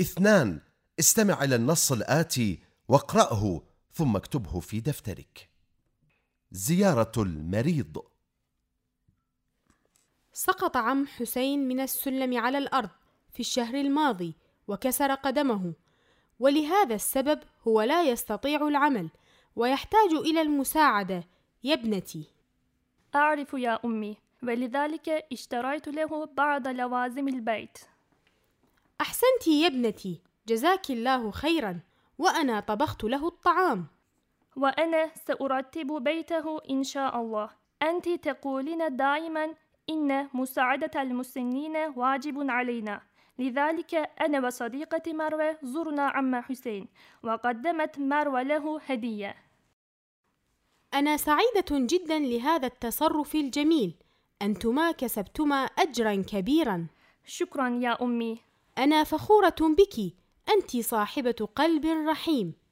اثنان. استمع إلى النص الآتي واقرأه ثم اكتبه في دفترك. زيارة المريض. سقط عم حسين من السلم على الأرض في الشهر الماضي وكسر قدمه. ولهذا السبب هو لا يستطيع العمل ويحتاج إلى المساعدة. يا ابنتي. أعرف يا أمي ولذلك اشتريت له بعض لوازم البيت. أحسنت يا ابنتي. جزاك الله خيرا. وأنا طبخت له الطعام. وأنا سأرتب بيته إن شاء الله. أنت تقولين دائما إن مساعدة المسنين واجب علينا. لذلك أنا وصديقتي مروة زرنا عم حسين وقدمت مروة له هدية. أنا سعيدة جدا لهذا التصرف الجميل. أنتما كسبتما أجرا كبيرا. شكرا يا أمي. أنا فخورة بك. أنت صاحبة قلب رحيم.